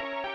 うん。